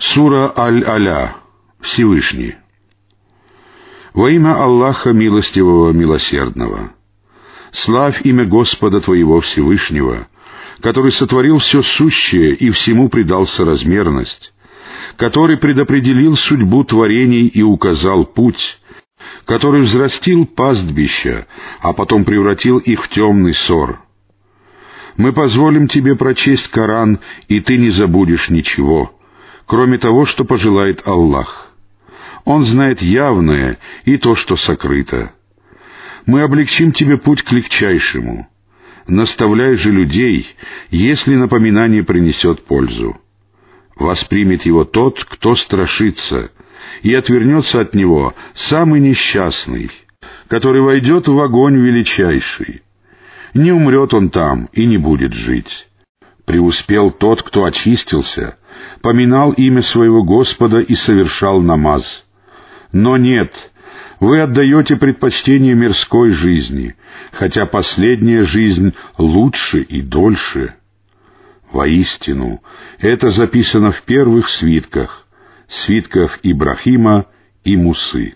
Сура Аль-Аля. Всевышний. Во имя Аллаха Милостивого Милосердного. Славь имя Господа Твоего Всевышнего, который сотворил все сущее и всему придал соразмерность, который предопределил судьбу творений и указал путь, который взрастил пастбища, а потом превратил их в темный ссор. Мы позволим тебе прочесть Коран, и ты не забудешь ничего, кроме того, что пожелает Аллах. Он знает явное и то, что сокрыто. Мы облегчим тебе путь к легчайшему. Наставляй же людей, если напоминание принесет пользу. Воспримет его тот, кто страшится, и отвернется от него самый несчастный, который войдет в огонь величайший. Не умрет он там и не будет жить. Преуспел тот, кто очистился, поминал имя своего Господа и совершал намаз. Но нет, вы отдаете предпочтение мирской жизни, хотя последняя жизнь лучше и дольше. Воистину, это записано в первых свитках, свитках Ибрахима и Мусы.